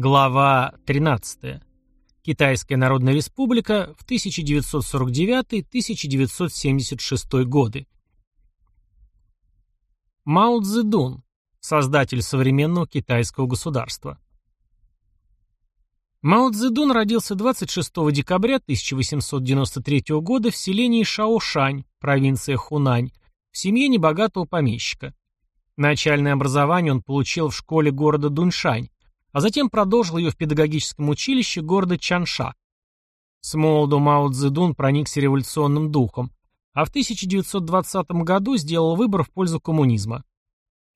Глава 13. Китайская Народная Республика в 1949-1976 годы. Мао Цзэдун, создатель современного китайского государства. Мао Цзэдун родился 26 декабря 1893 года в селении Шаошань, провинция Хунань, в семье небогатого помещика. Начальное образование он получил в школе города Дуньшань, а затем продолжил ее в педагогическом училище города Чанша. С молоду Мао Цзэдун проникся революционным духом, а в 1920 году сделал выбор в пользу коммунизма.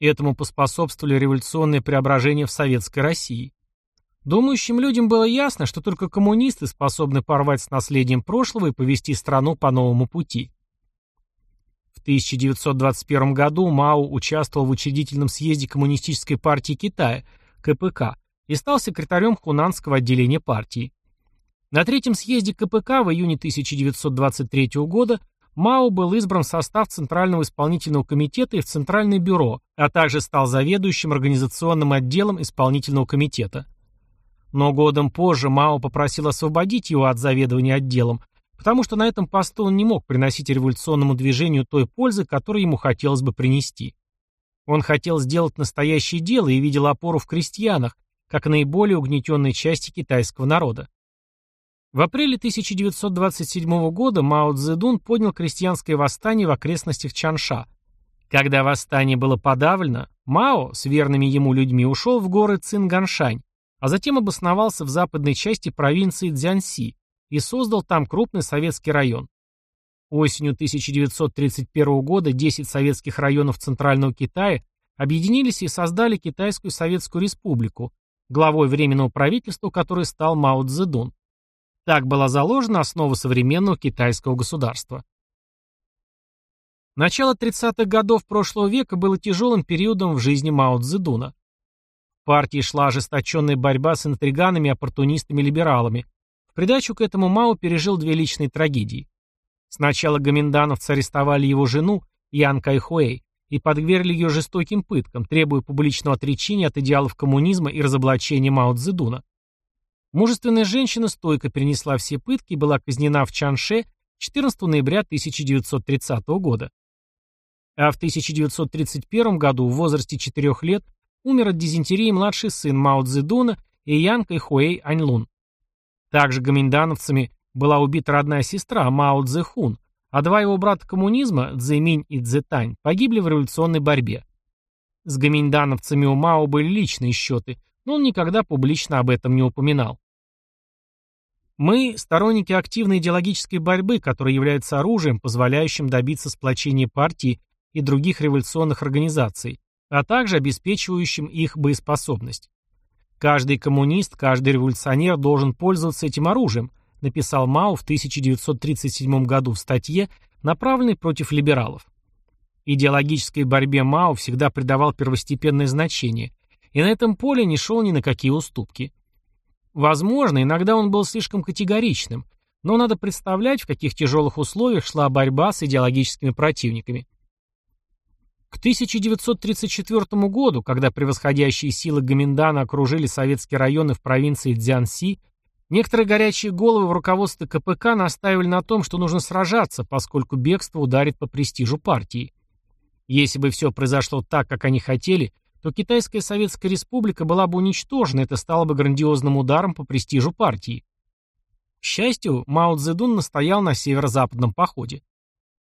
Этому поспособствовали революционные преображения в Советской России. Думающим людям было ясно, что только коммунисты способны порвать с наследием прошлого и повести страну по новому пути. В 1921 году Мао участвовал в учредительном съезде Коммунистической партии Китая, КПК, и стал секретарем хунанского отделения партии. На третьем съезде КПК в июне 1923 года Мао был избран в состав Центрального исполнительного комитета и в Центральное бюро, а также стал заведующим организационным отделом исполнительного комитета. Но годом позже Мао попросил освободить его от заведования отделом, потому что на этом посту он не мог приносить революционному движению той пользы, которую ему хотелось бы принести. Он хотел сделать настоящее дело и видел опору в крестьянах, как наиболее угнетенной части китайского народа. В апреле 1927 года Мао Цзэдун поднял крестьянское восстание в окрестностях Чанша. Когда восстание было подавлено, Мао с верными ему людьми ушел в горы Цинганшань, а затем обосновался в западной части провинции Цзянси и создал там крупный советский район. Осенью 1931 года 10 советских районов Центрального Китая объединились и создали Китайскую Советскую Республику, главой Временного правительства, который стал Мао Цзэдун. Так была заложена основа современного китайского государства. Начало 30-х годов прошлого века было тяжелым периодом в жизни Мао Цзэдуна. В партии шла ожесточенная борьба с интриганами и оппортунистами-либералами. В придачу к этому Мао пережил две личные трагедии. Сначала гоминдановцы арестовали его жену, Ян Кайхуэй, и подвергли ее жестоким пыткам, требуя публичного отречения от идеалов коммунизма и разоблачения Мао Цзэдуна. Мужественная женщина стойко перенесла все пытки и была казнена в Чанше 14 ноября 1930 года. А в 1931 году в возрасте 4 лет умер от дизентерии младший сын Мао Цзэдуна и Ян Кайхуэй Аньлун. Также гоминдановцами была убита родная сестра Мао Цзэхун, а два его брата коммунизма, Цзэминь и Цзэтань, погибли в революционной борьбе. С гоминдановцами у Мао были личные счеты, но он никогда публично об этом не упоминал. Мы – сторонники активной идеологической борьбы, которая является оружием, позволяющим добиться сплочения партии и других революционных организаций, а также обеспечивающим их боеспособность. Каждый коммунист, каждый революционер должен пользоваться этим оружием – написал Мао в 1937 году в статье, направленной против либералов. Идеологической борьбе Мао всегда придавал первостепенное значение, и на этом поле не шел ни на какие уступки. Возможно, иногда он был слишком категоричным, но надо представлять, в каких тяжелых условиях шла борьба с идеологическими противниками. К 1934 году, когда превосходящие силы Гоминдана окружили советские районы в провинции Цзянси, Некоторые горячие головы в руководстве КПК настаивали на том, что нужно сражаться, поскольку бегство ударит по престижу партии. Если бы все произошло так, как они хотели, то Китайская Советская Республика была бы уничтожена, это стало бы грандиозным ударом по престижу партии. К счастью, Мао Цзэдун настоял на северо-западном походе.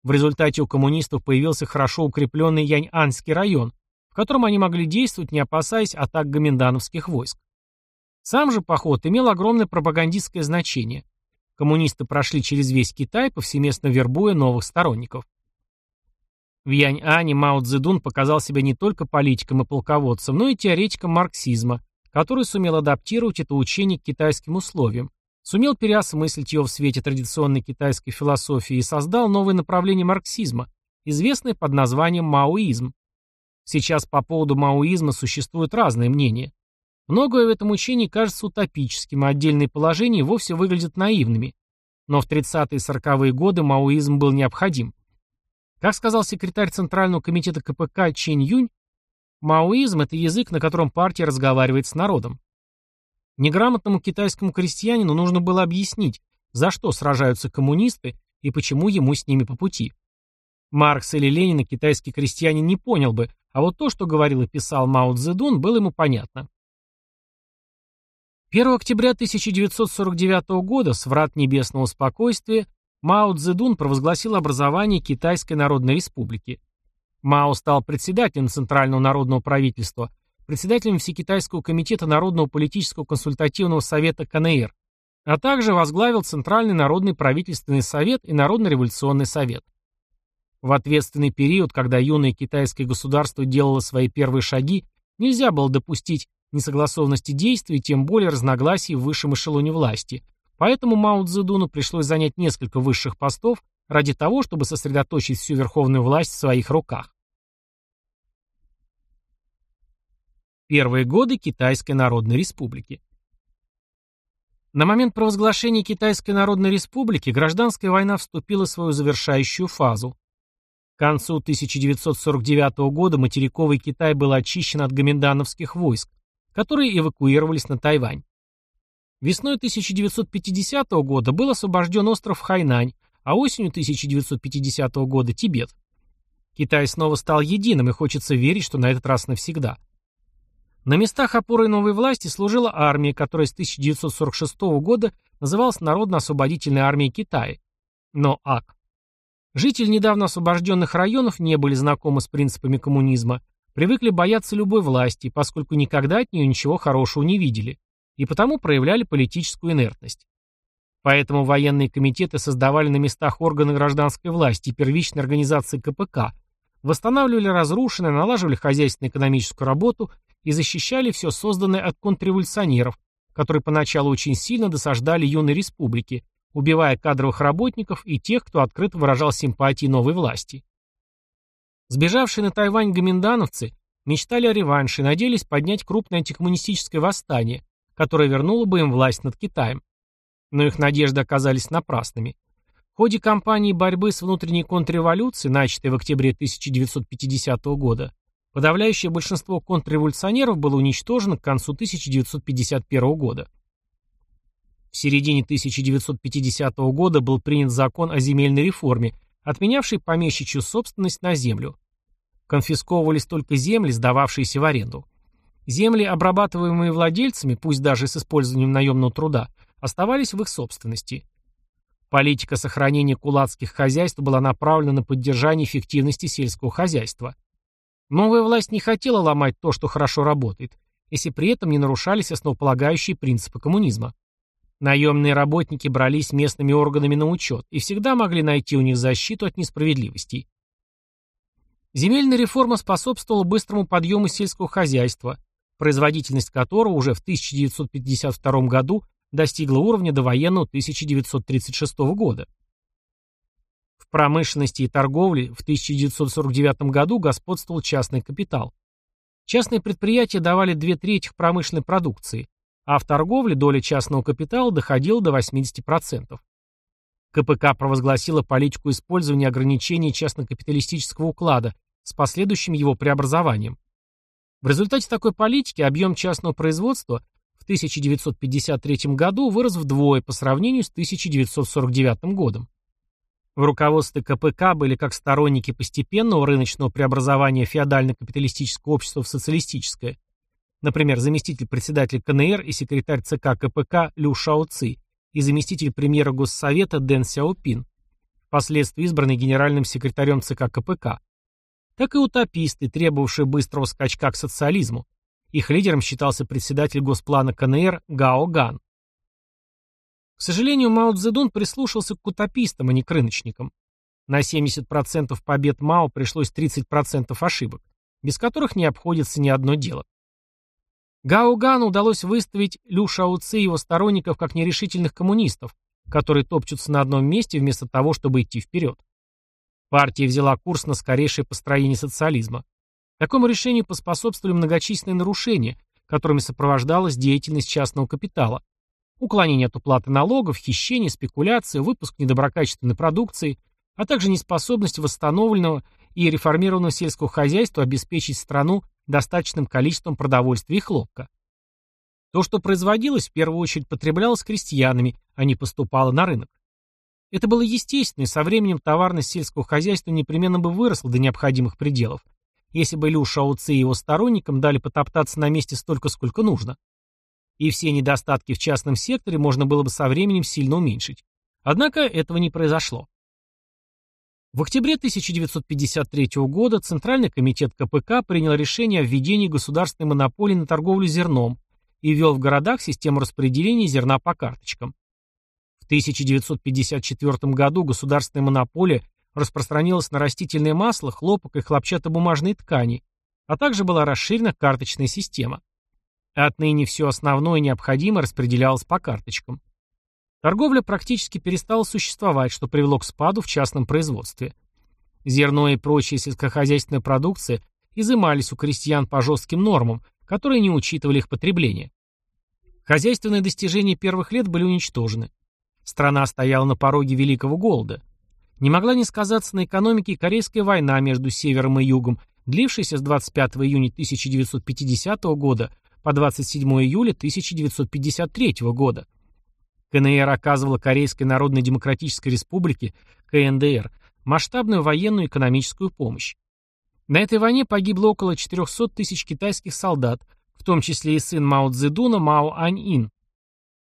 В результате у коммунистов появился хорошо укрепленный Янь-Анский район, в котором они могли действовать, не опасаясь атак гоминдановских войск. Сам же поход имел огромное пропагандистское значение. Коммунисты прошли через весь Китай, повсеместно вербуя новых сторонников. В Янь-Ане Мао Цзэдун показал себя не только политиком и полководцем, но и теоретиком марксизма, который сумел адаптировать это учение к китайским условиям, сумел переосмыслить его в свете традиционной китайской философии и создал новое направление марксизма, известное под названием маоизм. Сейчас по поводу маоизма существуют разные мнения. Многое в этом учении кажется утопическим, а отдельные положения вовсе выглядят наивными. Но в 30-е и 40-е годы маоизм был необходим. Как сказал секретарь Центрального комитета КПК Чен Юнь, маоизм – это язык, на котором партия разговаривает с народом. Неграмотному китайскому крестьянину нужно было объяснить, за что сражаются коммунисты и почему ему с ними по пути. Маркс или Ленина китайский крестьянин не понял бы, а вот то, что говорил и писал Мао Цзэдун, было ему понятно. 1 октября 1949 года с врат небесного спокойствия Мао Цзэдун провозгласил образование Китайской Народной Республики. Мао стал председателем Центрального народного правительства, председателем Всекитайского комитета Народного политического консультативного совета КНР, а также возглавил Центральный народный правительственный совет и Народно-революционный совет. В ответственный период, когда юное китайское государство делало свои первые шаги, нельзя было допустить несогласованности действий, тем более разногласий в высшем эшелоне власти. Поэтому Мао Цзэдуну пришлось занять несколько высших постов ради того, чтобы сосредоточить всю верховную власть в своих руках. Первые годы Китайской Народной Республики На момент провозглашения Китайской Народной Республики гражданская война вступила в свою завершающую фазу. К концу 1949 года материковый Китай был очищен от гоминдановских войск, которые эвакуировались на Тайвань. Весной 1950 года был освобожден остров Хайнань, а осенью 1950 года – Тибет. Китай снова стал единым, и хочется верить, что на этот раз навсегда. На местах опоры новой власти служила армия, которая с 1946 года называлась Народно-освободительной армией Китая, но АК. Жители недавно освобожденных районов не были знакомы с принципами коммунизма, привыкли бояться любой власти, поскольку никогда от нее ничего хорошего не видели, и потому проявляли политическую инертность. Поэтому военные комитеты создавали на местах органы гражданской власти и первичной организации КПК, восстанавливали разрушенное, налаживали хозяйственно-экономическую работу и защищали все созданное от контрреволюционеров, которые поначалу очень сильно досаждали юной республике, убивая кадровых работников и тех, кто открыто выражал симпатии новой власти. Сбежавшие на Тайвань гоминдановцы мечтали о реванше и надеялись поднять крупное антикоммунистическое восстание, которое вернуло бы им власть над Китаем. Но их надежды оказались напрасными. В ходе кампании борьбы с внутренней контрреволюцией, начатой в октябре 1950 года, подавляющее большинство контрреволюционеров было уничтожено к концу 1951 года. В середине 1950 года был принят закон о земельной реформе, отменявший помещичью собственность на землю. Конфисковывались только земли, сдававшиеся в аренду. Земли, обрабатываемые владельцами, пусть даже с использованием наемного труда, оставались в их собственности. Политика сохранения кулацких хозяйств была направлена на поддержание эффективности сельского хозяйства. Новая власть не хотела ломать то, что хорошо работает, если при этом не нарушались основополагающие принципы коммунизма. Наемные работники брались местными органами на учет и всегда могли найти у них защиту от несправедливостей. Земельная реформа способствовала быстрому подъему сельского хозяйства, производительность которого уже в 1952 году достигла уровня довоенного 1936 года. В промышленности и торговле в 1949 году господствовал частный капитал. Частные предприятия давали две трети промышленной продукции, а в торговле доля частного капитала доходила до 80%. КПК провозгласила политику использования ограничений частно-капиталистического уклада с последующим его преобразованием. В результате такой политики объем частного производства в 1953 году вырос вдвое по сравнению с 1949 годом. В руководстве КПК были как сторонники постепенного рыночного преобразования феодально-капиталистического общества в социалистическое, Например, заместитель председателя КНР и секретарь ЦК КПК Лю Шао Ци и заместитель премьера Госсовета Дэн Сяопин, впоследствии избранный генеральным секретарем ЦК КПК, так и утописты, требовавшие быстрого скачка к социализму. Их лидером считался председатель Госплана КНР Гао Ган. К сожалению, Мао Цзэдун прислушался к утопистам, а не к рыночникам. На 70% побед Мао пришлось 30% ошибок, без которых не обходится ни одно дело. Гаугану удалось выставить Лю Шауци и его сторонников как нерешительных коммунистов, которые топчутся на одном месте вместо того, чтобы идти вперед. Партия взяла курс на скорейшее построение социализма. Такому решению поспособствовали многочисленные нарушения, которыми сопровождалась деятельность частного капитала. Уклонение от уплаты налогов, хищение, спекуляция, выпуск недоброкачественной продукции, а также неспособность восстановленного и реформированного сельского хозяйства обеспечить страну достаточным количеством продовольствия и хлопка. То, что производилось, в первую очередь потреблялось крестьянами, а не поступало на рынок. Это было естественно, и со временем товарность сельского хозяйства непременно бы выросла до необходимых пределов, если бы Лю Шаоци и его сторонникам дали потоптаться на месте столько, сколько нужно. И все недостатки в частном секторе можно было бы со временем сильно уменьшить. Однако этого не произошло. В октябре 1953 года Центральный комитет КПК принял решение о введении государственной монополии на торговлю зерном и ввел в городах систему распределения зерна по карточкам. В 1954 году государственная монополия распространилась на растительное масло, хлопок и хлопчатобумажные ткани, а также была расширена карточная система. Отныне все основное необходимое распределялось по карточкам. Торговля практически перестала существовать, что привело к спаду в частном производстве. Зерно и прочая сельскохозяйственная продукция изымались у крестьян по жестким нормам, которые не учитывали их потребление. Хозяйственные достижения первых лет были уничтожены. Страна стояла на пороге Великого голода. Не могла не сказаться на экономике Корейская война между Севером и Югом, длившаяся с 25 июня 1950 года по 27 июля 1953 года. КНР оказывала Корейской Народно-Демократической Республике, КНДР, масштабную военную и экономическую помощь. На этой войне погибло около 400 тысяч китайских солдат, в том числе и сын Мао Цзэдуна Мао Ань-Ин.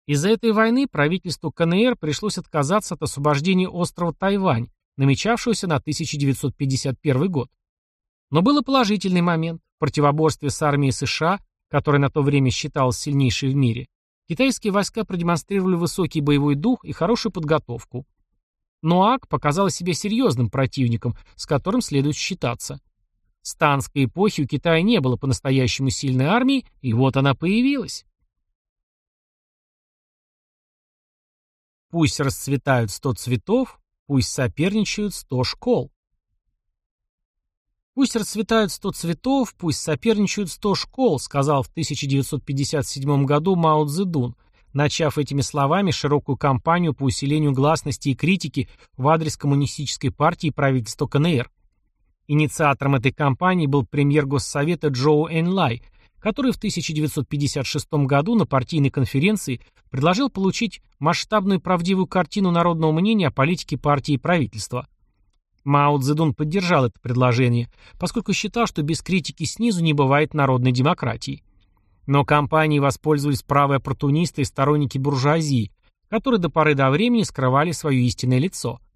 Из-за этой войны правительству КНР пришлось отказаться от освобождения острова Тайвань, намечавшегося на 1951 год. Но был и положительный момент. Противоборстве с армией США, которая на то время считалась сильнейшей в мире, китайские войска продемонстрировали высокий боевой дух и хорошую подготовку. Но АК показала себя серьезным противником, с которым следует считаться. С танской эпохи у Китая не было по-настоящему сильной армии, и вот она появилась. Пусть расцветают сто цветов, пусть соперничают сто школ. Пусть расцветают сто цветов, пусть соперничают сто школ, сказал в 1957 году Мао Цзэдун, начав этими словами широкую кампанию по усилению гласности и критики в адрес коммунистической партии и правительства КНР. Инициатором этой кампании был премьер Госсовета Джоу Энлай, который в 1956 году на партийной конференции предложил получить масштабную правдивую картину народного мнения о политике партии и правительства. Мао Цзэдун поддержал это предложение, поскольку считал, что без критики снизу не бывает народной демократии. Но компании воспользовались правой оппортунисты и сторонники буржуазии, которые до поры до времени скрывали свое истинное лицо –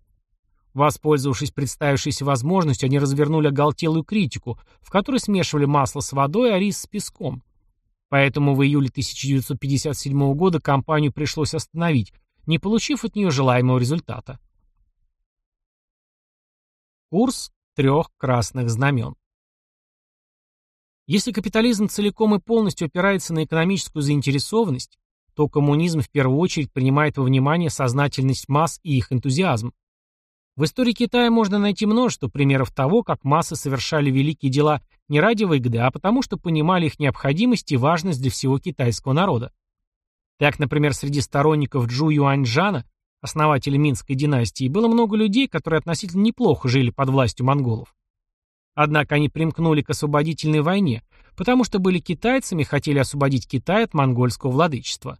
Воспользовавшись представившейся возможностью, они развернули оголтелую критику, в которой смешивали масло с водой, а рис с песком. Поэтому в июле 1957 года компанию пришлось остановить, не получив от нее желаемого результата. Курс трех красных знамен. Если капитализм целиком и полностью опирается на экономическую заинтересованность, то коммунизм в первую очередь принимает во внимание сознательность масс и их энтузиазм. В истории Китая можно найти множество примеров того, как массы совершали великие дела не ради выгоды, а потому что понимали их необходимость и важность для всего китайского народа. Так, например, среди сторонников Джу Юаньжана, основателя Минской династии, было много людей, которые относительно неплохо жили под властью монголов. Однако они примкнули к освободительной войне, потому что были китайцами и хотели освободить Китай от монгольского владычества.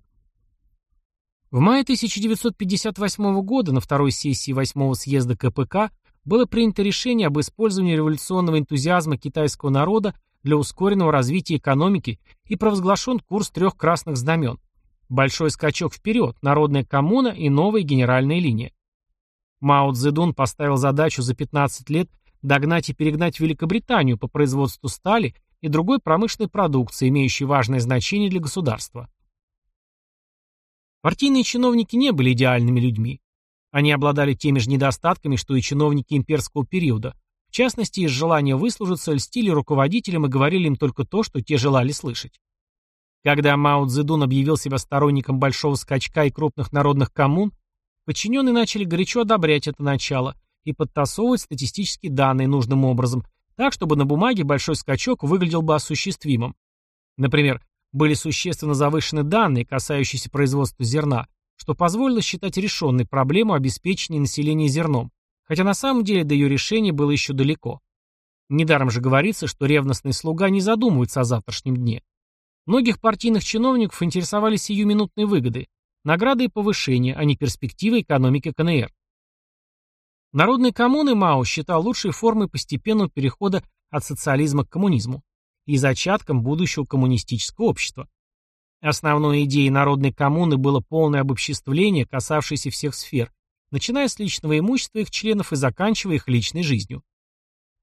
В мае 1958 года на второй сессии 8 съезда КПК было принято решение об использовании революционного энтузиазма китайского народа для ускоренного развития экономики и провозглашен курс трех красных знамен. Большой скачок вперед, народная коммуна и новая генеральная линия. Мао Цзэдун поставил задачу за 15 лет догнать и перегнать Великобританию по производству стали и другой промышленной продукции, имеющей важное значение для государства. Партийные чиновники не были идеальными людьми. Они обладали теми же недостатками, что и чиновники имперского периода. В частности, из желания выслужиться льстили руководителям и говорили им только то, что те желали слышать. Когда Мао Цзэдун объявил себя сторонником большого скачка и крупных народных коммун, подчиненные начали горячо одобрять это начало и подтасовывать статистические данные нужным образом, так, чтобы на бумаге большой скачок выглядел бы осуществимым. Например, были существенно завышены данные, касающиеся производства зерна, что позволило считать решенной проблему обеспечения населения зерном, хотя на самом деле до ее решения было еще далеко. Недаром же говорится, что ревностный слуга не задумывается о завтрашнем дне. Многих партийных чиновников интересовали сиюминутные выгоды, награды и повышения, а не перспективы экономики КНР. Народные коммуны Мао считал лучшей формой постепенного перехода от социализма к коммунизму и зачатком будущего коммунистического общества. Основной идеей народной коммуны было полное обобществление, касавшееся всех сфер, начиная с личного имущества их членов и заканчивая их личной жизнью.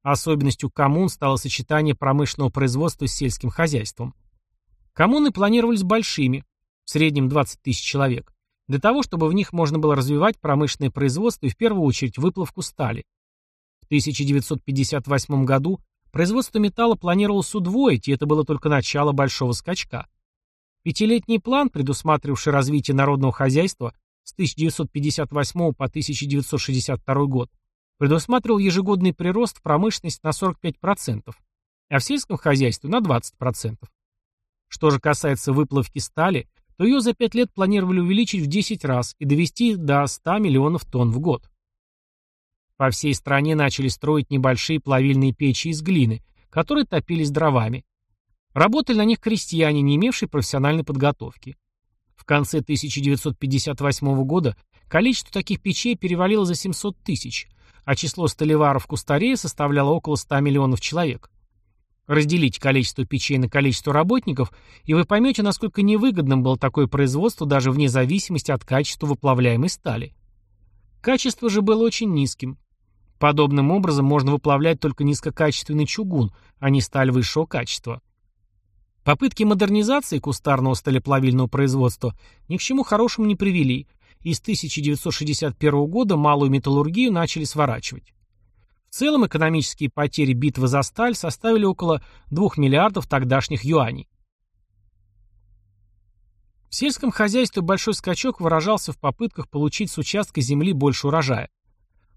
Особенностью коммун стало сочетание промышленного производства с сельским хозяйством. Коммуны планировались большими, в среднем 20 тысяч человек, для того, чтобы в них можно было развивать промышленное производство и в первую очередь выплавку стали. В 1958 году производство металла планировалось удвоить, и это было только начало большого скачка. Пятилетний план, предусматривавший развитие народного хозяйства с 1958 по 1962 год, предусматривал ежегодный прирост в промышленность на 45%, а в сельском хозяйстве на 20%. Что же касается выплавки стали, то ее за 5 лет планировали увеличить в 10 раз и довести до 100 миллионов тонн в год. По всей стране начали строить небольшие плавильные печи из глины, которые топились дровами. Работали на них крестьяне, не имевшие профессиональной подготовки. В конце 1958 года количество таких печей перевалило за 700 тысяч, а число столеваров Кустарея составляло около 100 миллионов человек. Разделите количество печей на количество работников, и вы поймете, насколько невыгодным было такое производство даже вне зависимости от качества выплавляемой стали. Качество же было очень низким. Подобным образом можно выплавлять только низкокачественный чугун, а не сталь высшего качества. Попытки модернизации кустарного сталеплавильного производства ни к чему хорошему не привели, и с 1961 года малую металлургию начали сворачивать. В целом экономические потери битвы за сталь составили около 2 миллиардов тогдашних юаней. В сельском хозяйстве большой скачок выражался в попытках получить с участка земли больше урожая.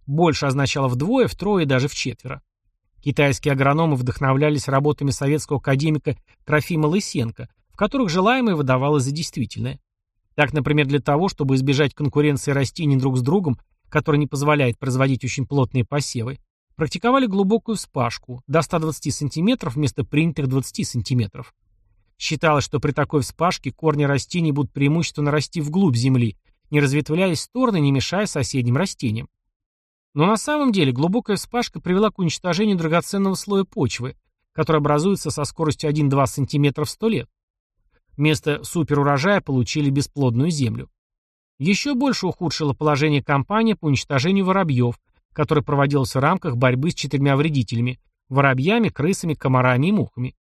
Больше означало вдвое, втрое и даже в четверо. Китайские агрономы вдохновлялись работами советского академика Трофима Лысенко, в которых желаемое выдавалось за действительное. Так, например, для того, чтобы избежать конкуренции растений друг с другом, которая не позволяет производить очень плотные посевы, практиковали глубокую вспашку, до 120 см вместо принятых 20 см. Считалось, что при такой вспашке корни растений будут преимущественно расти вглубь земли, не разветвляясь в стороны, не мешая соседним растениям. Но на самом деле глубокая вспашка привела к уничтожению драгоценного слоя почвы, который образуется со скоростью 1-2 см в 100 лет. Вместо суперурожая получили бесплодную землю. Еще больше ухудшило положение компании по уничтожению воробьев, которое проводилось в рамках борьбы с четырьмя вредителями – воробьями, крысами, комарами и мухами.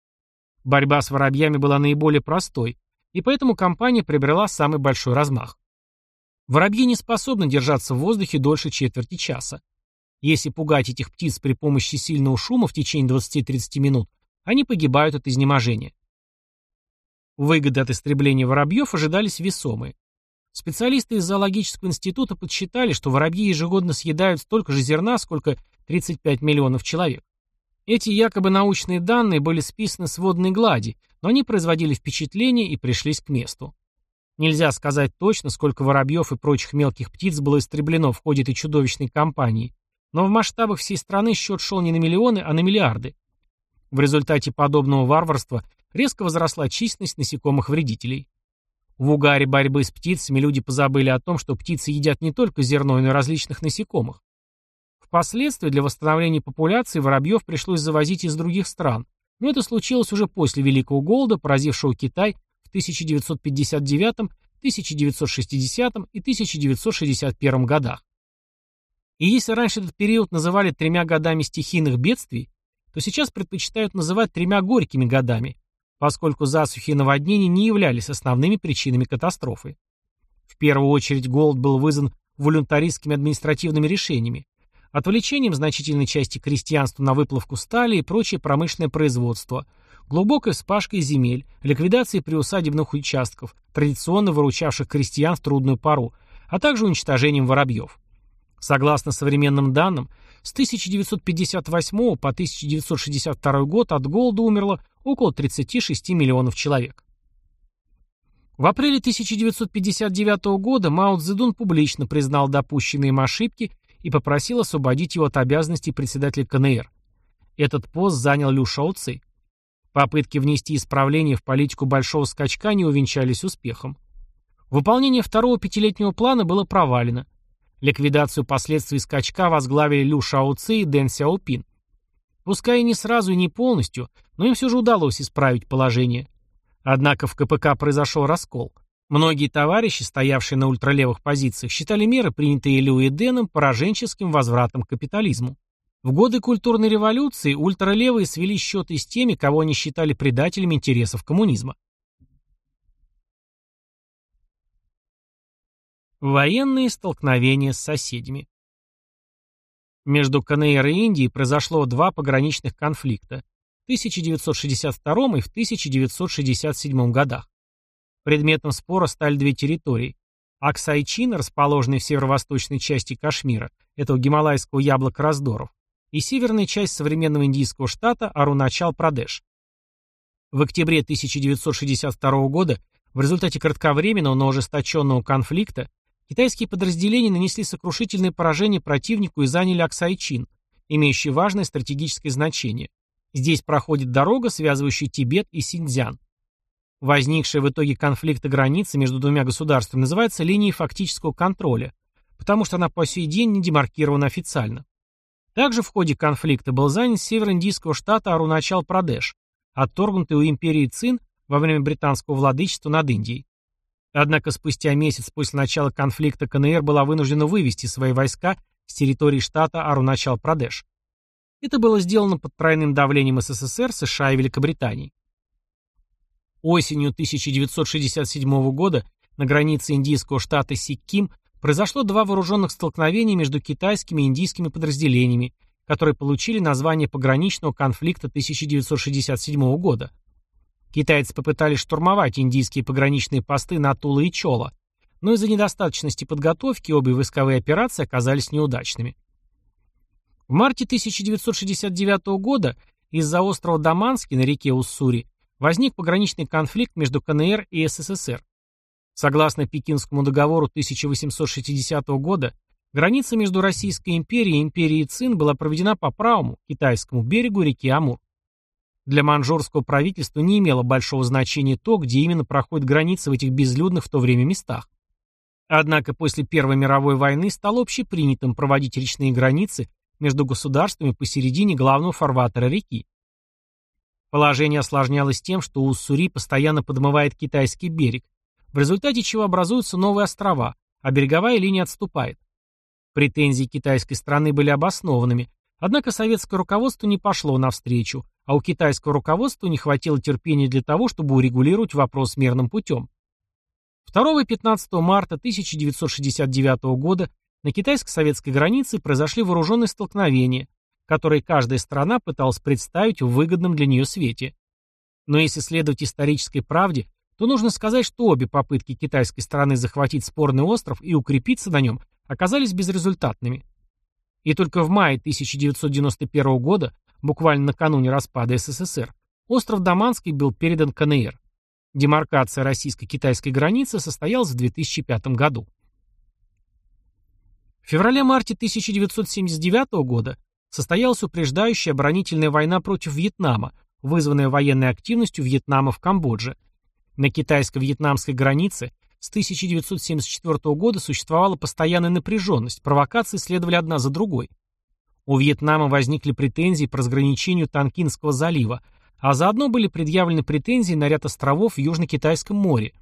Борьба с воробьями была наиболее простой, и поэтому компания приобрела самый большой размах. Воробьи не способны держаться в воздухе дольше четверти часа. Если пугать этих птиц при помощи сильного шума в течение 20-30 минут, они погибают от изнеможения. Выгоды от истребления воробьев ожидались весомые. Специалисты из зоологического института подсчитали, что воробьи ежегодно съедают столько же зерна, сколько 35 миллионов человек. Эти якобы научные данные были списаны с водной глади, но они производили впечатление и пришлись к месту. Нельзя сказать точно, сколько воробьев и прочих мелких птиц было истреблено в ходе этой чудовищной кампании, но в масштабах всей страны счет шел не на миллионы, а на миллиарды. В результате подобного варварства резко возросла численность насекомых-вредителей. В угаре борьбы с птицами люди позабыли о том, что птицы едят не только зерно, но и различных насекомых. Впоследствии для восстановления популяции воробьев пришлось завозить из других стран, но это случилось уже после Великого голода, поразившего Китай в 1959, 1960 и 1961 годах. И если раньше этот период называли тремя годами стихийных бедствий, то сейчас предпочитают называть тремя горькими годами, поскольку засухи и наводнения не являлись основными причинами катастрофы. В первую очередь голод был вызван волюнтаристскими административными решениями, отвлечением значительной части крестьянства на выплавку стали и прочее промышленное производство – глубокой вспашкой земель, ликвидацией приусадебных участков, традиционно выручавших крестьян в трудную пору, а также уничтожением воробьев. Согласно современным данным, с 1958 по 1962 год от голода умерло около 36 миллионов человек. В апреле 1959 года Мао Цзэдун публично признал допущенные им ошибки и попросил освободить его от обязанностей председателя КНР. Этот пост занял Лю Шаоци. Попытки внести исправления в политику большого скачка не увенчались успехом. Выполнение второго пятилетнего плана было провалено. Ликвидацию последствий скачка возглавили Лю Шаоци и Дэн Сяопин. Пускай и не сразу и не полностью, но им все же удалось исправить положение. Однако в КПК произошел раскол. Многие товарищи, стоявшие на ультралевых позициях, считали меры, принятые Лю и Дэном, пораженческим возвратом к капитализму. В годы культурной революции ультралевые свели счеты с теми, кого они считали предателями интересов коммунизма. Военные столкновения с соседями. Между КНР и Индией произошло два пограничных конфликта в 1962 и в 1967 годах. Предметом спора стали две территории. Аксайчин, расположенный в северо-восточной части Кашмира, этого гималайского яблока раздоров, и северная часть современного индийского штата Аруначал-Прадеш. В октябре 1962 года в результате кратковременного, но ожесточенного конфликта Китайские подразделения нанесли сокрушительное поражение противнику и заняли Аксайчин, имеющий важное стратегическое значение. Здесь проходит дорога, связывающая Тибет и Синьцзян. Возникшая в итоге конфликта границы между двумя государствами называется линией фактического контроля, потому что она по сей день не демаркирована официально. Также в ходе конфликта был занят северо-индийского штата Аруначал-Прадеш, отторгнутый у империи Цин во время британского владычества над Индией. Однако спустя месяц после начала конфликта КНР была вынуждена вывести свои войска с территории штата Аруначал-Прадеш. Это было сделано под тройным давлением СССР, США и Великобритании. Осенью 1967 года на границе индийского штата Сикким произошло два вооруженных столкновения между китайскими и индийскими подразделениями, которые получили название пограничного конфликта 1967 года – Китайцы попытались штурмовать индийские пограничные посты на Тула и Чола, но из-за недостаточности подготовки обе войсковые операции оказались неудачными. В марте 1969 года из-за острова Даманский на реке Уссури возник пограничный конфликт между КНР и СССР. Согласно Пекинскому договору 1860 года, граница между Российской империей и империей Цин была проведена по правому, китайскому берегу реки Амур. Для манжурского правительства не имело большого значения то, где именно проходит граница в этих безлюдных в то время местах. Однако после Первой мировой войны стало общепринятым проводить речные границы между государствами посередине главного фарватера реки. Положение осложнялось тем, что Уссури постоянно подмывает китайский берег, в результате чего образуются новые острова, а береговая линия отступает. Претензии китайской страны были обоснованными, однако советское руководство не пошло навстречу, а у китайского руководства не хватило терпения для того, чтобы урегулировать вопрос мирным путем. 2 и 15 марта 1969 года на китайско-советской границе произошли вооруженные столкновения, которые каждая страна пыталась представить в выгодном для нее свете. Но если следовать исторической правде, то нужно сказать, что обе попытки китайской стороны захватить спорный остров и укрепиться на нем оказались безрезультатными. И только в мае 1991 года буквально накануне распада СССР, остров Даманский был передан КНР. Демаркация российско-китайской границы состоялась в 2005 году. В феврале-марте 1979 года состоялась упреждающая оборонительная война против Вьетнама, вызванная военной активностью Вьетнама в Камбодже. На китайско-вьетнамской границе с 1974 года существовала постоянная напряженность, провокации следовали одна за другой. У Вьетнама возникли претензии по разграничению Танкинского залива, а заодно были предъявлены претензии на ряд островов в Южно-Китайском море.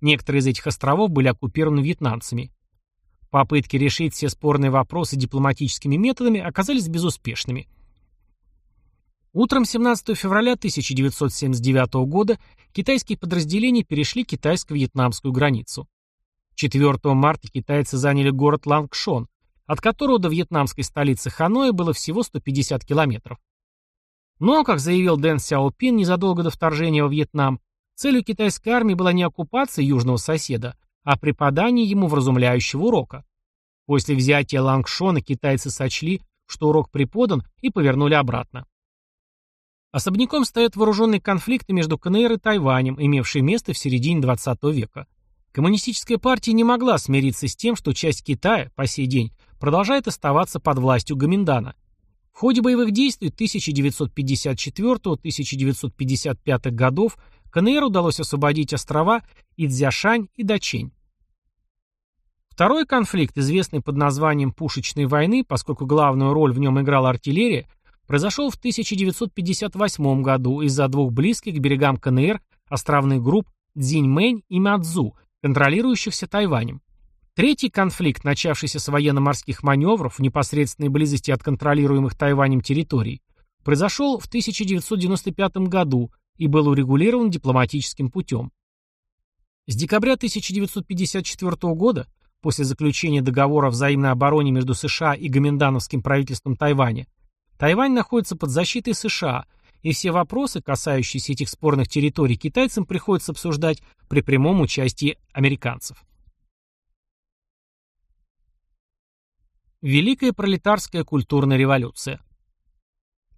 Некоторые из этих островов были оккупированы вьетнамцами. Попытки решить все спорные вопросы дипломатическими методами оказались безуспешными. Утром 17 февраля 1979 года китайские подразделения перешли китайско-вьетнамскую границу. 4 марта китайцы заняли город Лангшон, от которого до вьетнамской столицы Ханоя было всего 150 километров. Но, как заявил Дэн Сяопин незадолго до вторжения во Вьетнам, целью китайской армии была не оккупация южного соседа, а преподание ему вразумляющего урока. После взятия Лангшона китайцы сочли, что урок преподан, и повернули обратно. Особняком стоят вооруженные конфликты между КНР и Тайванем, имевшие место в середине XX века. Коммунистическая партия не могла смириться с тем, что часть Китая, по сей день, продолжает оставаться под властью Гоминдана. В ходе боевых действий 1954-1955 годов КНР удалось освободить острова Идзяшань и Дачень. Второй конфликт, известный под названием «Пушечной войны», поскольку главную роль в нем играла артиллерия, произошел в 1958 году из-за двух близких к берегам КНР островных групп Цзиньмэнь и Мадзу, контролирующихся Тайванем. Третий конфликт, начавшийся с военно-морских маневров в непосредственной близости от контролируемых Тайванем территорий, произошел в 1995 году и был урегулирован дипломатическим путем. С декабря 1954 года после заключения договора о взаимной обороне между США и гоминдановским правительством Тайваня, Тайвань находится под защитой США, и все вопросы, касающиеся этих спорных территорий, китайцам приходится обсуждать при прямом участии американцев. Великая пролетарская культурная революция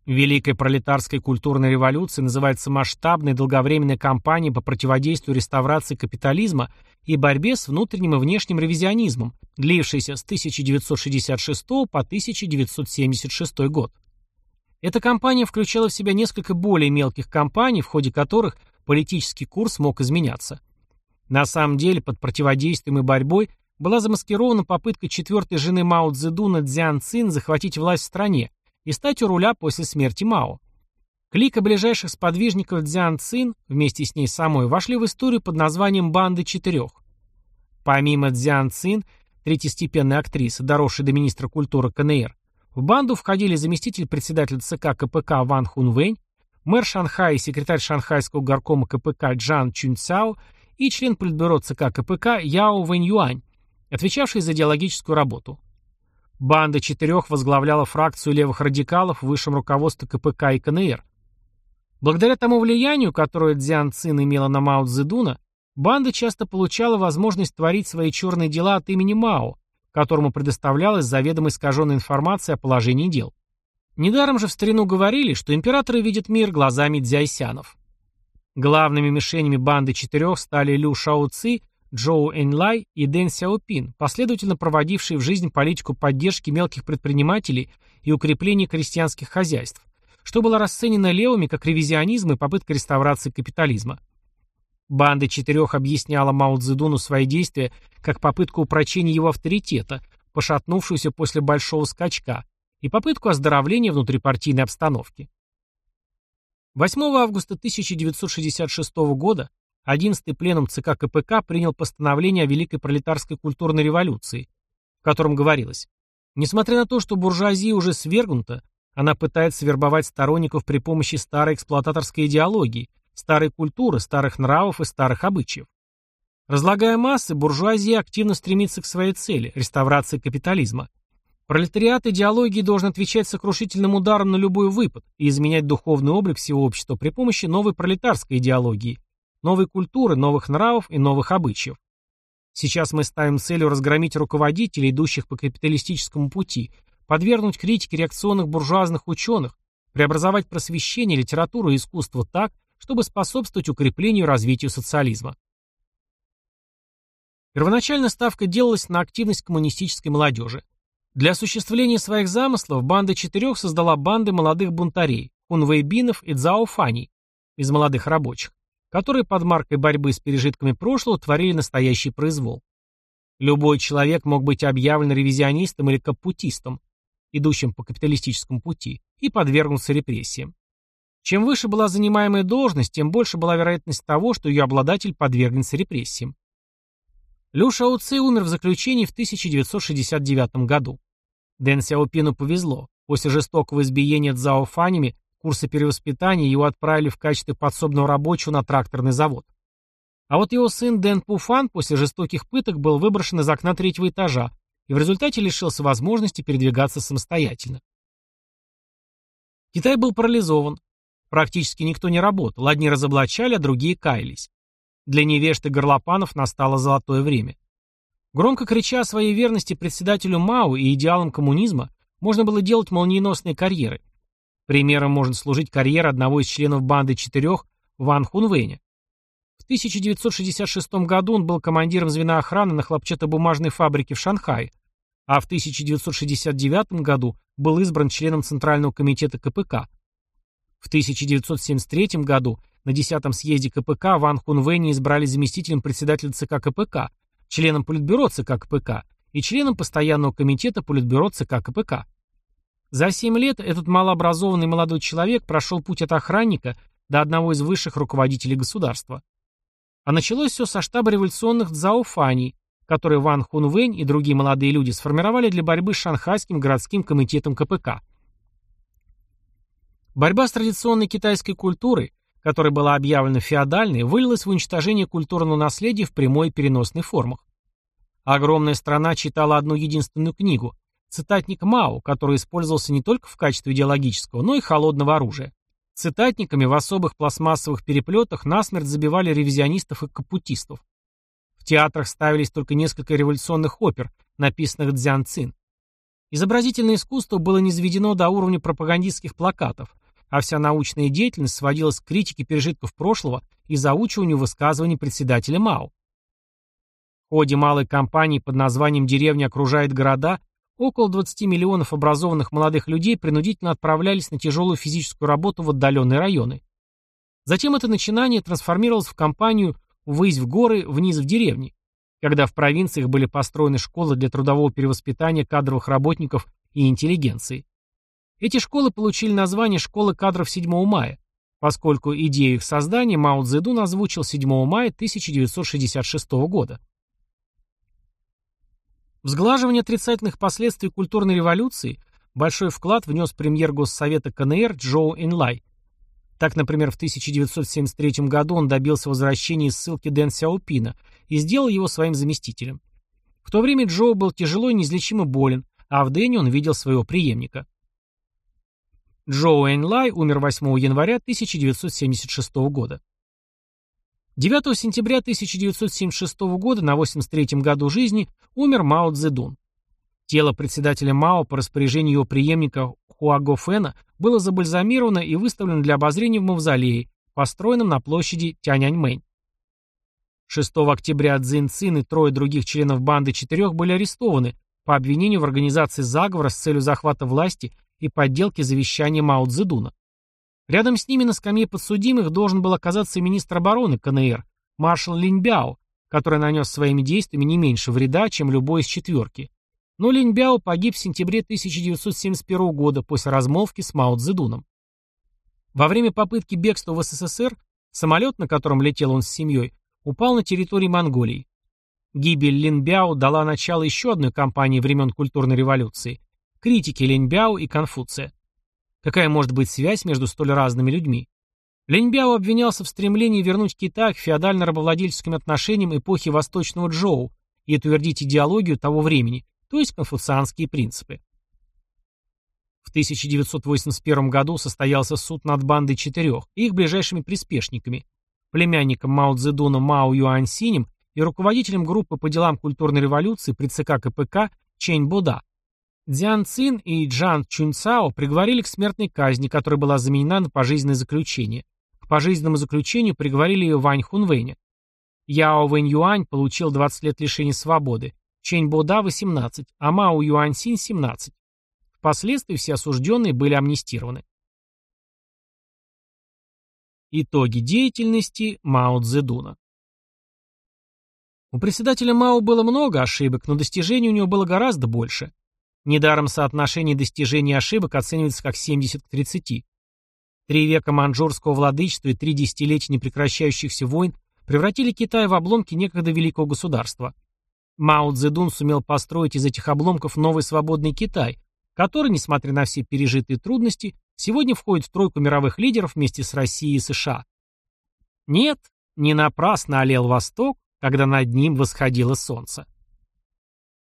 Великой пролетарской культурной революцией называется масштабная долговременная кампания по противодействию реставрации капитализма и борьбе с внутренним и внешним ревизионизмом, длившейся с 1966 по 1976 год. Эта кампания включала в себя несколько более мелких кампаний, в ходе которых политический курс мог изменяться. На самом деле под противодействием и борьбой была замаскирована попытка четвертой жены Мао Цзэдуна Цзян Цин захватить власть в стране, и стать у руля после смерти Мао. Клика ближайших сподвижников Дзян Цин вместе с ней самой вошли в историю под названием «Банды четырех». Помимо Дзян Цин, третьестепенной актрисы, доросшей до министра культуры КНР, в банду входили заместитель председателя ЦК КПК Ван Хунвэнь, мэр Шанхая и секретарь шанхайского горкома КПК Джан Чунцяо и член политбюро ЦК КПК Яо Вэнь Юань, отвечавший за идеологическую работу. Банда четырех возглавляла фракцию левых радикалов в высшем руководстве КПК и КНР. Благодаря тому влиянию, которое Дзян Цин имела на Мао Цзэдуна, банда часто получала возможность творить свои черные дела от имени Мао, которому предоставлялась заведомо искаженная информация о положении дел. Недаром же в старину говорили, что императоры видят мир глазами дзяйсянов. Главными мишенями банды четырех стали Лю Шао Ци Джоу Эньлай и Дэн Сяопин, последовательно проводившие в жизнь политику поддержки мелких предпринимателей и укрепления крестьянских хозяйств, что было расценено левыми как ревизионизм и попытка реставрации капитализма. Банда четырех объясняла Мао Цзэдуну свои действия как попытку упрочения его авторитета, пошатнувшуюся после большого скачка, и попытку оздоровления внутрипартийной обстановки. 8 августа 1966 года 11-й пленум ЦК КПК принял постановление о Великой пролетарской культурной революции, в котором говорилось, несмотря на то, что буржуазия уже свергнута, она пытается вербовать сторонников при помощи старой эксплуататорской идеологии, старой культуры, старых нравов и старых обычаев. Разлагая массы, буржуазия активно стремится к своей цели – реставрации капитализма. Пролетариат идеологии должен отвечать сокрушительным ударом на любой выпад и изменять духовный облик всего общества при помощи новой пролетарской идеологии, новой культуры, новых нравов и новых обычаев. Сейчас мы ставим целью разгромить руководителей, идущих по капиталистическому пути, подвергнуть критике реакционных буржуазных ученых, преобразовать просвещение, литературу и искусство так, чтобы способствовать укреплению и развитию социализма. Первоначально ставка делалась на активность коммунистической молодежи. Для осуществления своих замыслов банда четырех создала банды молодых бунтарей, хунвейбинов и цзаофаней из молодых рабочих которые под маркой борьбы с пережитками прошлого творили настоящий произвол. Любой человек мог быть объявлен ревизионистом или капутистом, идущим по капиталистическому пути, и подвергнуться репрессиям. Чем выше была занимаемая должность, тем больше была вероятность того, что ее обладатель подвергнется репрессиям. Лю Шаоци умер в заключении в 1969 году. Дэн Сяопину повезло. После жестокого избиения Цзао Фанями курса перевоспитания его отправили в качестве подсобного рабочего на тракторный завод. А вот его сын Дэн Пуфан после жестоких пыток был выброшен из окна третьего этажа и в результате лишился возможности передвигаться самостоятельно. Китай был парализован. Практически никто не работал, одни разоблачали, а другие каялись. Для невежд и горлопанов настало золотое время. Громко крича о своей верности председателю Мао и идеалам коммунизма, можно было делать молниеносные карьеры. Примером может служить карьера одного из членов банды четырех Ван Хунвэня. В 1966 году он был командиром звена охраны на хлопчатобумажной фабрике в Шанхае, а в 1969 году был избран членом Центрального комитета КПК. В 1973 году на 10-м съезде КПК Ван Хунвэня избрали заместителем председателя ЦК КПК, членом Политбюро ЦК КПК и членом Постоянного комитета Политбюро ЦК КПК. За 7 лет этот малообразованный молодой человек прошел путь от охранника до одного из высших руководителей государства. А началось все со штаба революционных дзаофаний, который Ван Хунвэнь и другие молодые люди сформировали для борьбы с Шанхайским городским комитетом КПК. Борьба с традиционной китайской культурой, которая была объявлена феодальной, вылилась в уничтожение культурного наследия в прямой и переносной формах. Огромная страна читала одну единственную книгу – цитатник Мао, который использовался не только в качестве идеологического, но и холодного оружия. Цитатниками в особых пластмассовых переплетах насмерть забивали ревизионистов и капутистов. В театрах ставились только несколько революционных опер, написанных Дзян Цин. Изобразительное искусство было низведено до уровня пропагандистских плакатов, а вся научная деятельность сводилась к критике пережитков прошлого и заучиванию высказываний председателя МАО. В ходе малой кампании под названием «Деревня окружает города» около 20 миллионов образованных молодых людей принудительно отправлялись на тяжелую физическую работу в отдаленные районы. Затем это начинание трансформировалось в кампанию «Высь в горы, вниз в деревни», когда в провинциях были построены школы для трудового перевоспитания кадровых работников и интеллигенции. Эти школы получили название «Школы кадров 7 мая», поскольку идею их создания Мао Цзэдун озвучил 7 мая 1966 года. В сглаживание отрицательных последствий культурной революции большой вклад внес премьер Госсовета КНР Джоу Инлай. Так, например, в 1973 году он добился возвращения из ссылки Дэн Сяопина и сделал его своим заместителем. В то время Джоу был тяжело и неизлечимо болен, а в Дэне он видел своего преемника. Джоу Энлай умер 8 января 1976 года. 9 сентября 1976 года, на 83-м году жизни, умер Мао Цзэдун. Тело председателя Мао по распоряжению его преемника Хуаго Фэна было забальзамировано и выставлено для обозрения в мавзолее, построенном на площади Тяньаньмэнь. 6 октября Цзин Цин и трое других членов банды четырех были арестованы по обвинению в организации заговора с целью захвата власти и подделки завещания Мао Цзэдуна. Рядом с ними на скамье подсудимых должен был оказаться министр обороны КНР, маршал Линьбяо, который нанес своими действиями не меньше вреда, чем любой из четверки. Но Линьбяо погиб в сентябре 1971 года после размолвки с Мао Цзэдуном. Во время попытки бегства в СССР самолет, на котором летел он с семьей, упал на территории Монголии. Гибель Линбяо дала начало еще одной кампании времен культурной революции, критики Леньбяо и Конфуция. Какая может быть связь между столь разными людьми? Леньбяо обвинялся в стремлении вернуть Китай к феодально-рабовладельческим отношениям эпохи Восточного Джоу и утвердить идеологию того времени, то есть конфуцианские принципы. В 1981 году состоялся суд над бандой четырех и их ближайшими приспешниками, племянником Мао Цзэдуна Мао Юаньсинем и руководителем группы по делам культурной революции при ЦК КПК Чэнь Бода. Дзян Цин и Джан Чунцао приговорили к смертной казни, которая была заменена на пожизненное заключение. К пожизненному заключению приговорили Вань Хунвэня. Яо Вэнь Юань получил 20 лет лишения свободы, Чэнь Бода – 18, а Мао Юань Синь – 17. Впоследствии все осужденные были амнистированы. Итоги деятельности Мао Цзэдуна У председателя Мао было много ошибок, но достижений у него было гораздо больше. Недаром соотношение достижений и ошибок оценивается как 70 к 30. Три века манчжурского владычества и три десятилетия непрекращающихся войн превратили Китай в обломки некогда великого государства. Мао Цзэдун сумел построить из этих обломков новый свободный Китай, который, несмотря на все пережитые трудности, сегодня входит в тройку мировых лидеров вместе с Россией и США. Нет, не напрасно олел Восток, когда над ним восходило солнце.